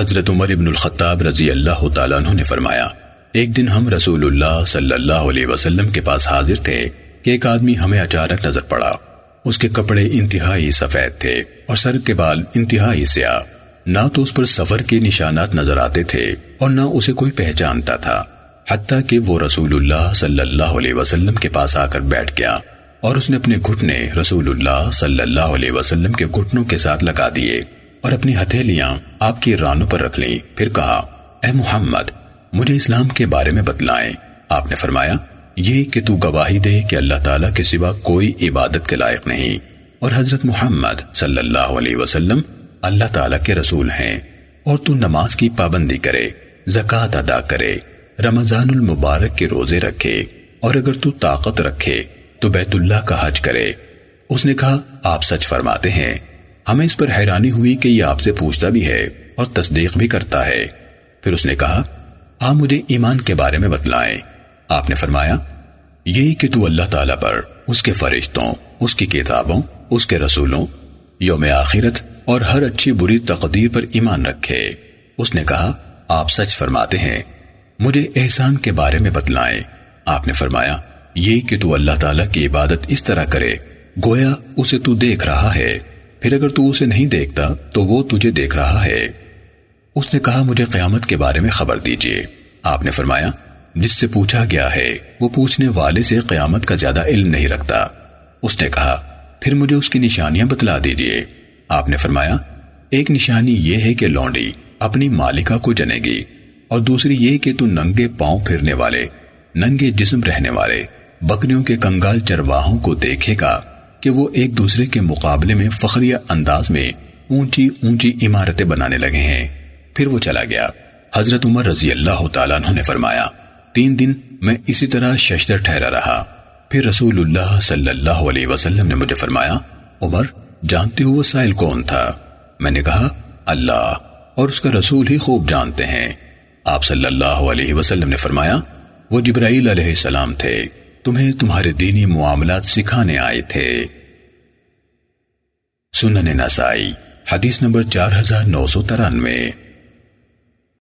حضرت عمر ابن الخطاب رضی اللہ تعالیٰ عنہ نے فرمایا، ایک دن ہم رسول اللہ صلی اللہ علیہ وسلم کے پاس حاضر تھے کہ ایک آدمی ہمیں اچانک نظر پڑا۔ اس کے کپڑے انتہائی سفید تھے اور سر کے بال انتہائی سیاہ۔ نہ تو اس پر سفر کے نشانات نظر آتے تھے اور نہ اسے کوئی پہچانتا تھا۔ حتیٰ کہ وہ رسول اللہ صلی اللہ علیہ وسلم کے پاس آ کر بیٹھ گیا اور اس نے اپنے گھٹنے رسول اللہ صلی اللہ علیہ وسلم کے گھٹنوں کے ساتھ لگا دیے۔ اور اپنی ہتھیلیاں آپ کی رانوں پر رکھ لیں۔ پھر کہا، اے محمد، مجھے اسلام کے بارے میں بتلائیں۔ آپ نے فرمایا، یہ کہ تو گواہی دے کہ اللہ تعالیٰ کے سوا کوئی عبادت کے لائق نہیں۔ اور حضرت محمد صلی اللہ علیہ وسلم اللہ تعالیٰ کے رسول ہیں۔ اور تو نماز کی پابندی کرے، زکوٰۃ ادا کرے، رمضان المبارک کے روزے رکھے۔ اور اگر تو طاقت رکھے، تو بیت اللہ کا حج کرے۔ اس نے کہا، آپ سچ فرماتے ہیں۔ ہمیں اس پر حیرانی ہوئی کہ یہ آپ سے پوچھتا بھی ہے اور تصدیق بھی کرتا ہے۔ پھر اس نے کہا، آپ مجھے ایمان کے بارے میں بتلائیں۔ آپ نے فرمایا، یہی کہ تو اللہ تعالیٰ پر، اس کے فرشتوں، اس کی کتابوں، اس کے رسولوں، یوم آخرت اور ہر اچھی بری تقدیر پر ایمان رکھے۔ اس نے کہا، آپ سچ فرماتے ہیں، مجھے احسان کے بارے میں بتلائیں۔ آپ نے فرمایا یہ کہ تو اللہ تعالیٰ کی عبادت اس طرح کرے، گویا اسے تو دیکھ رہا ہے۔ پھر اگر تو اسے نہیں دیکھتا، تو وہ تجھے دیکھ رہا ہے۔ اس نے کہا، مجھے قیامت کے بارے میں خبر دیجیے۔ آپ نے فرمایا، جس سے پوچھا گیا ہے، وہ پوچھنے والے سے قیامت کا زیادہ علم نہیں رکھتا۔ اس نے کہا، پھر مجھے اس کی نشانیاں بتلا دیجیے۔ آپ نے فرمایا، ایک نشانی یہ ہے کہ لونڈی اپنی مالکہ کو جنے گی اور دوسری یہ کہ تو ننگے پاؤں پھرنے والے، ننگے جسم رہنے والے، بکریوں کے کنگال چرواہوں کو دیکھے گا۔ کہ وہ ایک دوسرے کے مقابلے میں فخریہ انداز میں اونچی اونچی عمارتیں بنانے لگے ہیں۔ پھر وہ چلا گیا۔ حضرت عمر رضی اللہ تعالیٰ عنہ نے فرمایا، تین دن میں اسی طرح ششتر ٹھہرا رہا۔ پھر رسول اللہ صلی اللہ علیہ وسلم نے مجھے فرمایا، عمر، جانتے ہو وہ سائل کون تھا؟ میں نے کہا، اللہ، اور اس کا رسول ہی خوب جانتے ہیں۔ آپ صلی اللہ علیہ وسلم نے فرمایا، وہ جبرائیل علیہ السلام تھے۔ تمہیں تمہارے دینی معاملات سکھانے آئے تھے۔ سنن نسائی، حدیث نمبر چار ہزار نو سو ترانوے۔